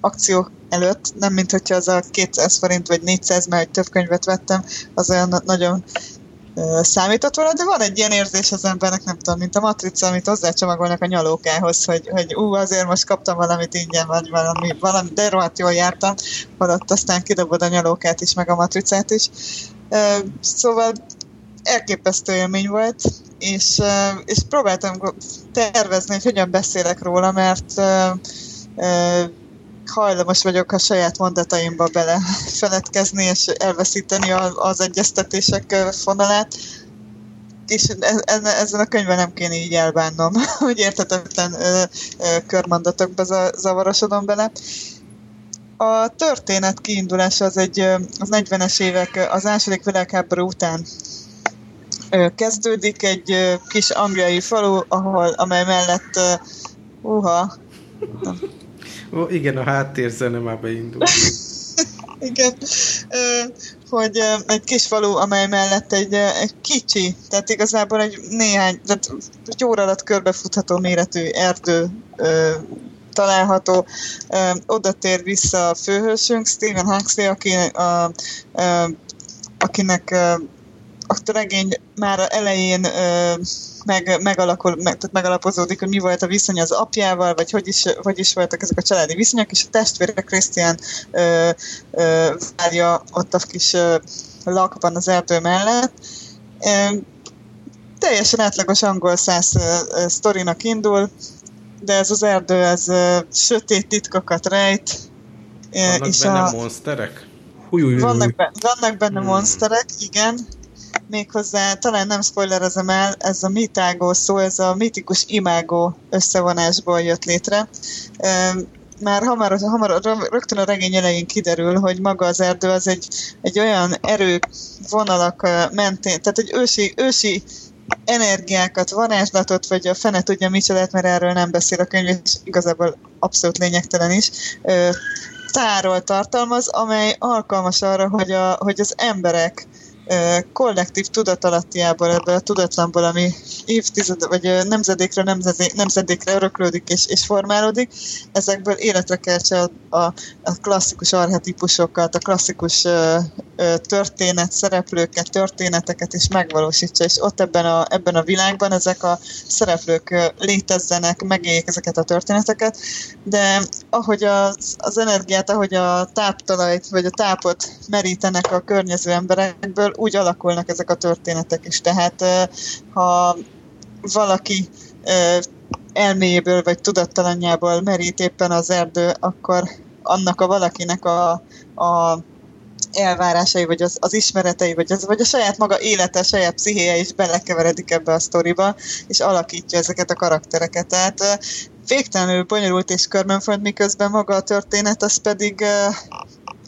akció előtt, nem mint hogyha az a 200 forint vagy 400, mert több könyvet vettem, az olyan nagyon számított volna, de van egy ilyen érzés az embernek, nem tudom, mint a matrica, amit hozzácsomagolnak a nyalókához, hogy, hogy ú, azért most kaptam valamit ingyen, vagy valami, valami de rohadt jól jártam, holott aztán kidobod a nyalókát is, meg a matricát is. Szóval elképesztő élmény volt, és, és próbáltam tervezni, hogy hogyan beszélek róla, mert hajlamos vagyok a saját mondataimba belefeledkezni, és elveszíteni az egyeztetések fonalát, és e, ezen a könyvben nem kéne így elbánnom, hogy értetetlen körmondatokba zavarosodom bele. A történet kiindulása az egy az 40-es évek, az második világháború után kezdődik egy kis angliai falu, ahol, amely mellett Uha. Ó, igen, a háttérzene már beindul. igen. Ö, hogy ö, egy kis falu, amely mellett egy, ö, egy kicsi, tehát igazából egy néhány, tehát egy óra alatt körbefutható méretű erdő ö, található. Ö, oda tér vissza a főhősünk, Stephen Huxley, aki, a, a, akinek a, a regény már elején ö, meg, megalakul, meg, tehát megalapozódik, hogy mi volt a viszony az apjával, vagy hogy is, hogy is voltak ezek a családi viszonyok, és a testvére ö, várja ott a kis ö, lakban az erdő mellett. Ö, teljesen átlagos angol száz sztorinak indul, de ez az erdő, ez ö, sötét titkokat rejt. Vannak és benne a, monsterek? Vannak, be, vannak benne hmm. monsterek, igen méghozzá talán nem spoilerezem el, ez a mitágó szó, ez a mitikus imágó összevonásból jött létre. Már hamar, hamar, rögtön a regény elején kiderül, hogy maga az erdő az egy, egy olyan erővonalak mentén, tehát egy ősi, ősi energiákat, varázslatot, vagy a fene tudja micsodát, mert erről nem beszél a könyv, és igazából abszolút lényegtelen is, tárol tartalmaz, amely alkalmas arra, hogy, a, hogy az emberek kollektív tudatalattiából, ebből a tudatlanból, ami évtized, vagy nemzedékre, nemzedék, nemzedékre öröklődik és, és formálódik, ezekből életre keltse a, a, a klasszikus arhetikusokat, a klasszikus ö, ö, történet, szereplőket, történeteket is megvalósítsa, és ott ebben a, ebben a világban ezek a szereplők létezzenek, megéljék ezeket a történeteket, de ahogy az, az energiát, ahogy a táptalajt, vagy a tápot merítenek a környező emberekből, úgy alakulnak ezek a történetek is. Tehát ha valaki elméjéből vagy tudattalanjából merít éppen az erdő, akkor annak a valakinek a, a elvárásai, vagy az, az ismeretei, vagy, az, vagy a saját maga élete, a saját pszichéje is belekeveredik ebbe a sztoriba, és alakítja ezeket a karaktereket. Tehát végtelenül bonyolult és körbenföld, miközben maga a történet, az pedig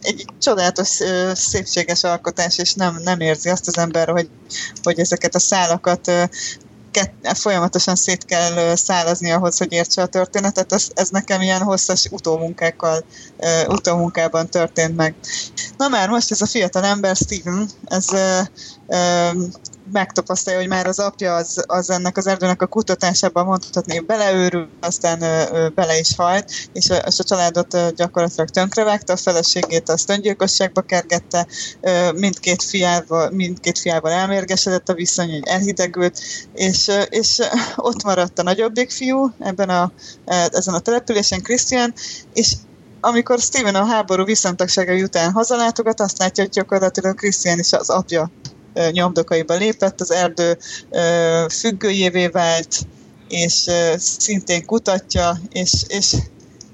egy csodálatos, szépséges alkotás, és nem, nem érzi azt az ember, hogy, hogy ezeket a szálakat folyamatosan szét kell szálazni ahhoz, hogy értse a történetet. Ez, ez nekem ilyen hosszas utómunkákkal, utómunkában történt meg. Na már most ez a fiatal ember, Steven, ez megtapasztalja, hogy már az apja az, az ennek az erdőnek a kutatásában mondhatni, beleőrül, aztán ö, bele is hajt, és a, és a családot ö, gyakorlatilag tönkrevágta, a feleségét azt öngyilkosságba kergette, ö, mindkét, fiával, mindkét fiával elmérgesedett a viszony, hogy elhidegült, és, ö, és ott maradt a nagyobbik fiú ebben a, e, ezen a településen, Christian, és amikor Steven a háború viszontagságai után hazalátogat, azt látja, hogy gyakorlatilag Christian is az apja nyomdokaiba lépett, az erdő függőjévé vált, és szintén kutatja, és, és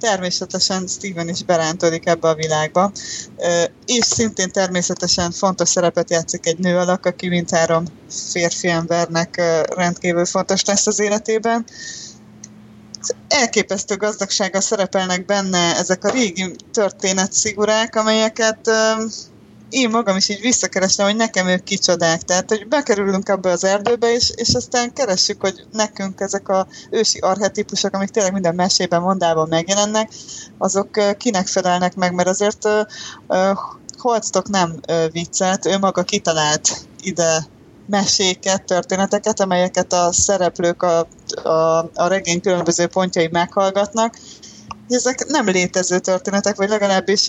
természetesen Steven is berántodik ebbe a világba, és szintén természetesen fontos szerepet játszik egy nő alak, aki mint férfi embernek rendkívül fontos lesz az életében. Elképesztő gazdagsága szerepelnek benne ezek a régi történetszigurák, amelyeket én magam is így visszakeresem, hogy nekem ők kicsodák. Tehát, hogy bekerülünk abba az erdőbe, és, és aztán keressük, hogy nekünk ezek a ősi arhetipusok, amik tényleg minden mesében, mondában megjelennek, azok kinek felelnek meg, mert azért uh, uh, nem uh, viccelt, ő maga kitalált ide meséket, történeteket, amelyeket a szereplők a, a, a regény különböző pontjai meghallgatnak. Ezek nem létező történetek, vagy legalábbis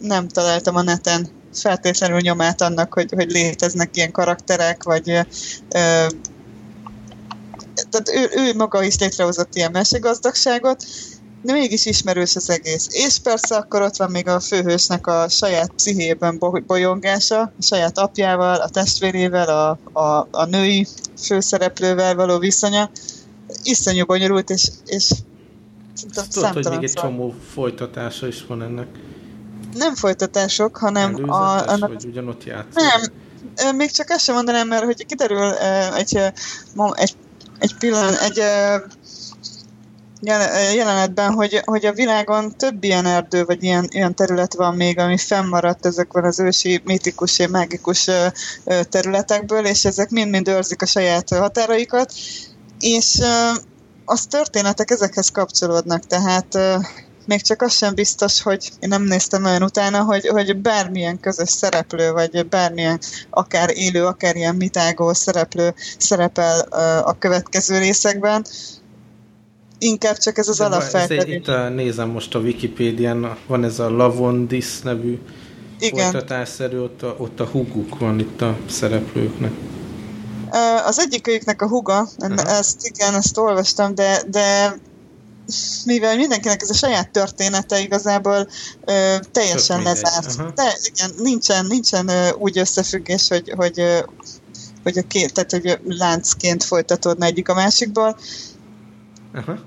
nem találtam a neten feltétlenül nyomát annak, hogy, hogy léteznek ilyen karakterek, vagy ö, tehát ő, ő maga is létrehozott ilyen mesegazdagságot, de mégis ismerős az egész. És persze akkor ott van még a főhősnek a saját pszichében bolyongása, a saját apjával, a testvérével, a, a, a női főszereplővel való viszonya. Iszonyú bonyolult, és, és Tudod, hogy még egy csomó folytatása is van ennek nem folytatások, hanem Előzetes, a... Annak... vagy ugyanott játszik? Nem, még csak ezt sem mondanám, mert hogy kiderül egy, egy, egy pillanat, egy jelenetben, hogy, hogy a világon több ilyen erdő, vagy ilyen, ilyen terület van még, ami fennmaradt ezekben az ősi, mítikus, mágikus területekből, és ezek mind-mind őrzik a saját határaikat, és az történetek ezekhez kapcsolódnak, tehát még csak az sem biztos, hogy én nem néztem olyan utána, hogy, hogy bármilyen közös szereplő, vagy bármilyen akár élő, akár ilyen mitágó szereplő szerepel a következő részekben, inkább csak ez az alapfeltevés. Itt a, nézem most a Wikipédián, van ez a Lavondis nevű Igen. folytatásszerű, ott a, ott a huguk van itt a szereplőknek. Az egyikőjüknek a huga, Aha. ezt igen, ezt olvastam, de, de mivel mindenkinek ez a saját története igazából ö, teljesen lezárt. De igen, nincsen, nincsen ö, úgy összefüggés, hogy, hogy, ö, hogy a két, tehát hogy láncként folytatódna egyik a másikból. Aha.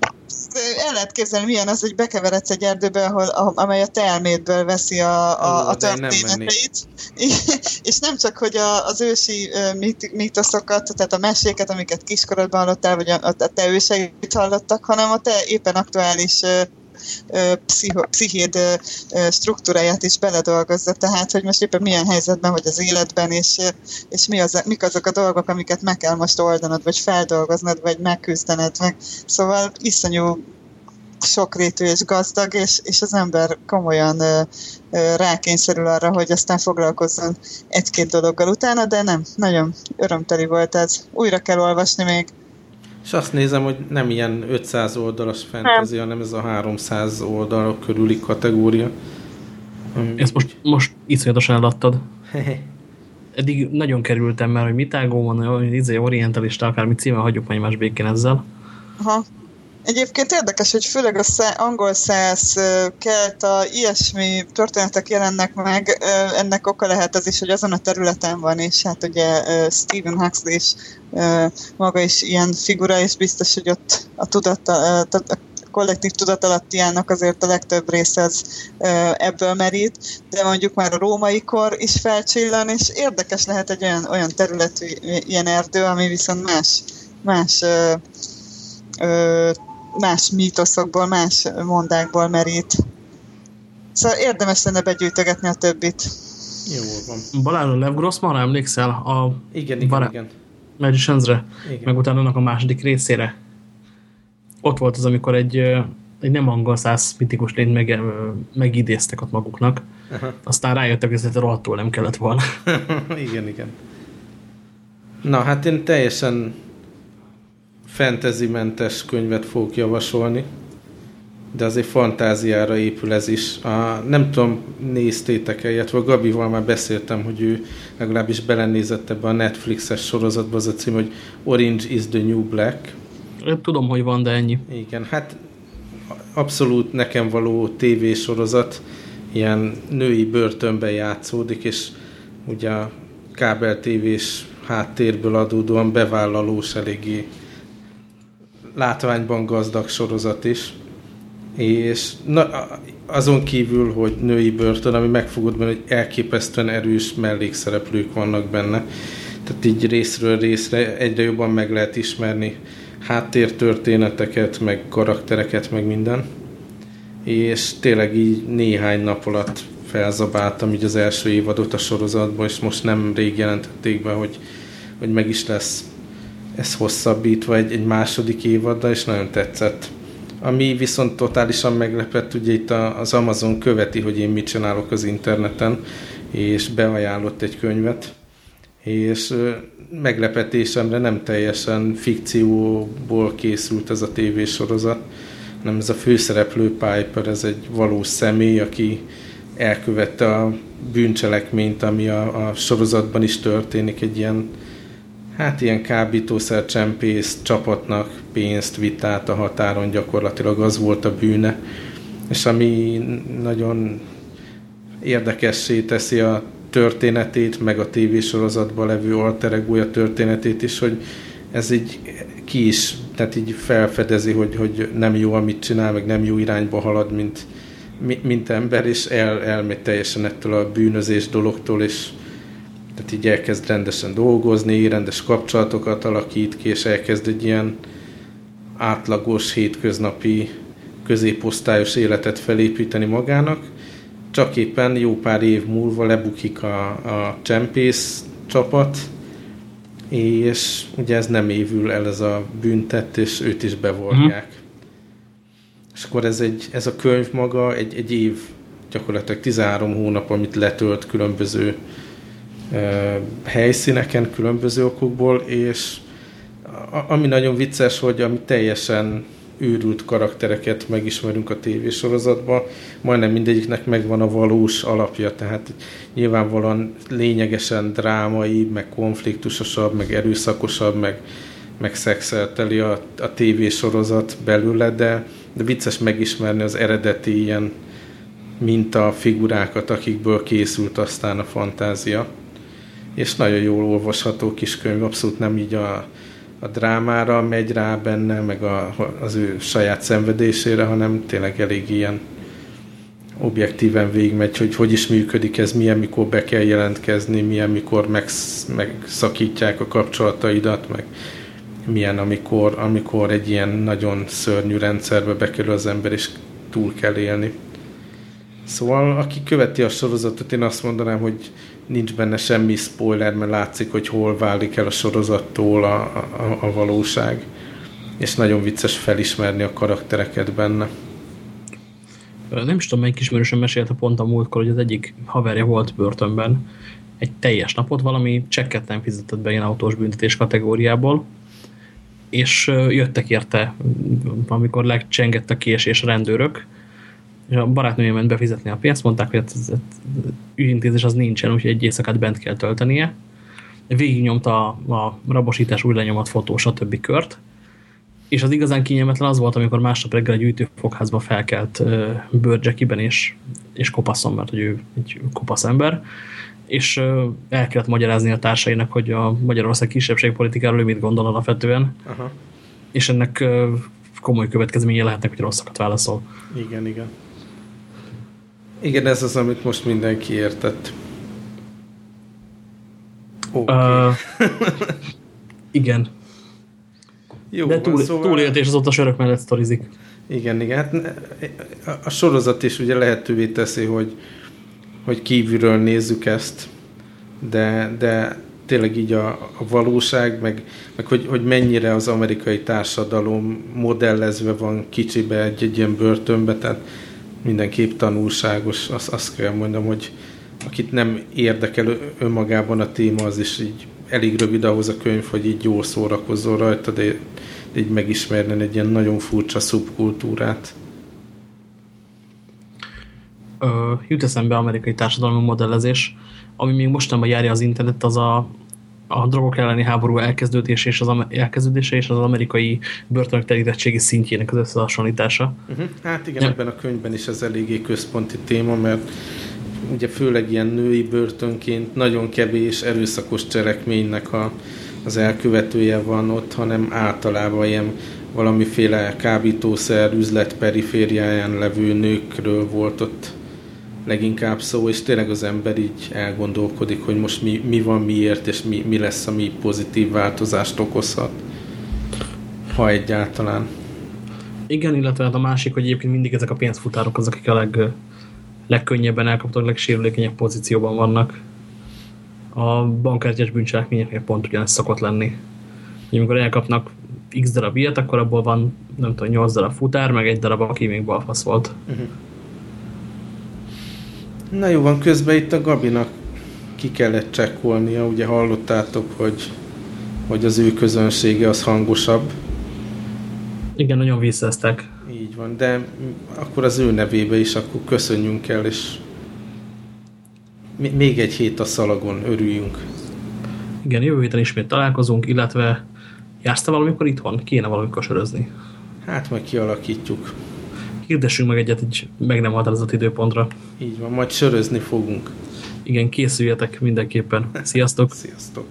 El lehet képzelni, milyen az, hogy bekeveredsz egy erdőbe, ahol, amely a te elmédből veszi a, a, a történeteit. És nem csak, hogy a, az ősi mit, mitoszokat, tehát a meséket, amiket kiskorodban hallottál, vagy a, a te őseit hallottak, hanem a te éppen aktuális pszicho, pszichéd struktúráját is beledolgozza, tehát hogy most éppen milyen helyzetben vagy az életben, és, és mi az, mik azok a dolgok, amiket meg kell most oldanod, vagy feldolgoznod, vagy megküzdened meg. Szóval iszonyú sokrétű és gazdag, és, és az ember komolyan ö, ö, rákényszerül arra, hogy aztán foglalkozzon egy-két dologgal utána, de nem, nagyon örömteli volt ez. Újra kell olvasni még. És azt nézem, hogy nem ilyen 500 oldalas fantasy, hanem ez a 300 oldalak körüli kategória. Ezt most, most iszonyatosan eladtad. Eddig nagyon kerültem már, hogy mitágó van, hogy izé orientalista, akármi címen hagyjuk majd más békén ezzel. Aha. Egyébként érdekes, hogy főleg a szá, angol száz a ilyesmi történetek jelennek meg, ennek oka lehet az is, hogy azon a területen van, és hát ugye Stephen Huxley is maga is ilyen figura, és biztos, hogy ott a tudat, a kollektív tudatalattiának azért a legtöbb része az ebből merít, de mondjuk már a római kor is felcsillan, és érdekes lehet egy olyan, olyan területű ilyen erdő, ami viszont más, más más mítoszokból, más mondákból merít. Szóval érdemes lenne begyűjtögetni a többit. Jó van. Balázs Lev Grossmanra emlékszel? A igen, igen, Bar igen. Magicians-re, meg utána annak a második részére. Ott volt az, amikor egy, egy nem angol száz mitikus lényt meg, megidéztek ott maguknak. Aha. Aztán rájöttek, hogy ez rohadtul nem kellett volna. igen, igen. Na, hát én teljesen fantasy-mentes könyvet fogok javasolni, de azért fantáziára épül ez is. A, nem tudom, néztétek-e, illetve Gabival már beszéltem, hogy ő legalábbis belenézett ebbe a Netflixes sorozatba, az a cím, hogy Orange is the New Black. Én tudom, hogy van, de ennyi. Igen, hát abszolút nekem való tévésorozat, ilyen női börtönben játszódik, és ugye a kábel tévés háttérből adódóan bevállalós eléggé látványban gazdag sorozat is, és na, azon kívül, hogy női börtön, ami megfogott benne, hogy elképesztően erős mellékszereplők vannak benne. Tehát így részről részre egyre jobban meg lehet ismerni háttértörténeteket, meg karaktereket, meg minden. És tényleg így néhány nap alatt felzabáltam így az első évadot a sorozatban, és most nem rég jelentették be, hogy, hogy meg is lesz ez hosszabbítva egy, egy második évaddal, és nagyon tetszett. Ami viszont totálisan meglepett, ugye itt az Amazon követi, hogy én mit csinálok az interneten, és beajánlott egy könyvet, és meglepetésemre nem teljesen fikcióból készült ez a tévésorozat, hanem ez a főszereplő Piper, ez egy valós személy, aki elkövette a bűncselekményt, ami a, a sorozatban is történik, egy ilyen hát ilyen kábítószer csempész csapatnak pénzt vitt át a határon, gyakorlatilag az volt a bűne. És ami nagyon érdekessé teszi a történetét, meg a tévésorozatban levő alteregója történetét is, hogy ez így ki is, tehát így felfedezi, hogy, hogy nem jó, amit csinál, meg nem jó irányba halad, mint, mint ember, és el, elmegy teljesen ettől a bűnözés dologtól, és tehát így elkezd rendesen dolgozni, rendes kapcsolatokat alakít ki, és elkezd egy ilyen átlagos, hétköznapi, középosztályos életet felépíteni magának, csak éppen jó pár év múlva lebukik a, a csempész csapat, és ugye ez nem évül el ez a büntet, és őt is bevorják. Mm. És akkor ez, egy, ez a könyv maga egy, egy év, gyakorlatilag 13 hónap, amit letölt különböző helyszíneken, különböző okokból, és ami nagyon vicces, hogy ami teljesen őrült karaktereket megismerünk a tévésorozatban, majdnem mindegyiknek megvan a valós alapja, tehát nyilvánvalóan lényegesen drámai, meg konfliktusosabb, meg erőszakosabb, meg, meg szexelteli a, a tévésorozat belőle, de, de vicces megismerni az eredeti ilyen minta figurákat, akikből készült aztán a fantázia. És nagyon jól olvasható kis könyv, abszolút nem így a a drámára megy rá benne, meg a, az ő saját szenvedésére, hanem tényleg elég ilyen objektíven végigmegy, hogy hogy is működik ez, milyen mikor be kell jelentkezni, milyen mikor megsz, megszakítják a kapcsolataidat, meg milyen amikor, amikor egy ilyen nagyon szörnyű rendszerbe bekerül az ember, és túl kell élni. Szóval, aki követi a sorozatot, én azt mondanám, hogy nincs benne semmi spoiler, mert látszik, hogy hol válik el a sorozattól a, a, a valóság. És nagyon vicces felismerni a karaktereket benne. Nem is tudom, melyik ismerősen mesélte pont a múltkor, hogy az egyik haverja volt börtönben egy teljes napot, valami csekket nem fizetett be ilyen autós büntetés kategóriából, és jöttek érte, amikor legcsengett a kiesés rendőrök, és a barátnője ment befizetni a pénzt, mondták, hogy ez, ez, ügyintézés az nincsen, úgyhogy egy éjszakát bent kell töltenie. Végignyomta a, a rabosítás, új lenyomat, fotó, stb. kört, és az igazán kényelmetlen az volt, amikor másnap reggel egy gyűjtőfogházba felkelt uh, bőrcsekiben, és, és kopaszon, mert hogy ő egy kopasz ember, és uh, el kellett magyarázni a társainak, hogy a Magyarország kisebbségpolitikáról ő mit gondol alapvetően, Aha. és ennek uh, komoly következménye lehetnek, hogy rosszakat válaszol. Igen, igen. Igen, ez az, amit most mindenki értett. Okay. Uh, igen. Jó, De túl, szóval... túlélt, és azóta sörök mellett sztorizik. Igen, igen. Hát a sorozat is ugye lehetővé teszi, hogy, hogy kívülről nézzük ezt, de, de tényleg így a, a valóság, meg, meg hogy, hogy mennyire az amerikai társadalom modellezve van kicsibe egy, egy ilyen börtönbe, tehát mindenképp tanulságos, azt, azt kell mondom, hogy akit nem érdekel önmagában a téma, az is így elég rövid ahhoz a könyv, hogy így jól szórakozzon rajta, de, így megismerni egy ilyen nagyon furcsa szubkultúrát. Ö, jut eszembe amerikai társadalmi modellezés, ami még mostanában járja az internet, az a, a drogok elleni háború elkezdődése és az, elkezdődése és az amerikai börtönök terítettségi szintjének az összehasonlítása. Uh -huh. Hát igen, ja. ebben a könyvben is ez eléggé központi téma, mert ugye főleg ilyen női börtönként nagyon kevés erőszakos cselekménynek a, az elkövetője van ott, hanem általában ilyen valamiféle kábítószer üzlet perifériáján levő nőkről volt ott leginkább szó, és tényleg az ember így elgondolkodik, hogy most mi, mi van, miért, és mi, mi lesz, ami pozitív változást okozhat, ha egyáltalán. Igen, illetve hát a másik, hogy egyébként mindig ezek a pénzfutárok azok, akik a leg, legkönnyebben elkaptak, legsérülékenyebb pozícióban vannak. A bankkártyás bűncselekményeknél pont ugyanezt szokott lenni. Hogy amikor elkapnak x darab ilyet, akkor abból van, nem tudom, 8 darab futár, meg egy darab, aki még balfasz volt. Uh mhm. -huh. Na jó van, közben itt a Gabinak ki kellett csekkolnia, ugye hallottátok, hogy, hogy az ő közönsége az hangosabb. Igen, nagyon visszázták. Így van, de akkor az ő nevébe is akkor köszönjünk el, és még egy hét a szalagon, örüljünk. Igen, jövő héten ismét találkozunk, illetve jársz te valamikor itthon? Kéne valamikor sörözni. Hát majd kialakítjuk hirdessünk meg egyet egy meg nem határozott időpontra. Így van, majd sörözni fogunk. Igen, készüljetek mindenképpen. Sziasztok! Sziasztok!